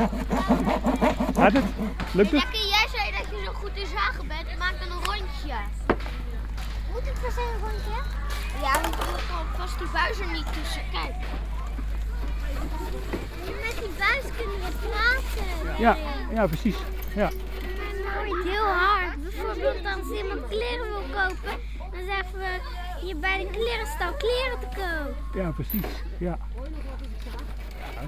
Gaat het? Lukt het? Lekker, jij zei dat je zo goed in zagen bent. Maak dan een rondje. Moet ik per se een rondje? Ja, want dan gewoon vast die buis er niet tussen. Kijk. Met die buis kunnen we praten. Ja, ja precies. Ja. Maar heel hard. Bijvoorbeeld als iemand kleren wil kopen, dan zeggen we hier bij de klerenstal kleren te koop. ja, precies. Ja.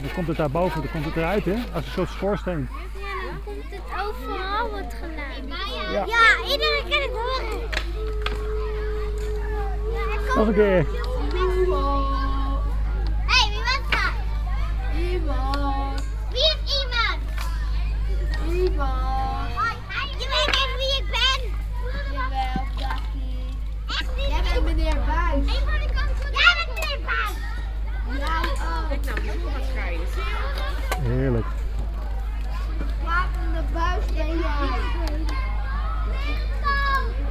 Dan komt het daar boven, dan komt het eruit hè, als een soort schoorsteen. Ja, dan komt het overal het geluid. Ja. Ja, iedereen kan het horen. Ja, Nog een keer. Hé, wie was dat? Iemand. Wie is iemand? Iemand. Je weet even wie ik ben. Jawel, Jackie. Echt niet? Jij bent meneer Buis. Een van de kanten. Jij bent meneer Paas. Jij ook. Kijk nou, nog wat schijnen. Zie je? Heerlijk. Pratende Buis ben jij.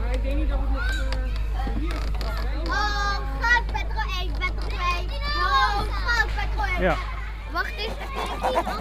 Maar ik denk niet dat het nog eh, hier is gevallen, hè? Oh, goud petrol 1, petrol 2. Oh, goud petrol 1. Ja. Wacht eens, op kijken.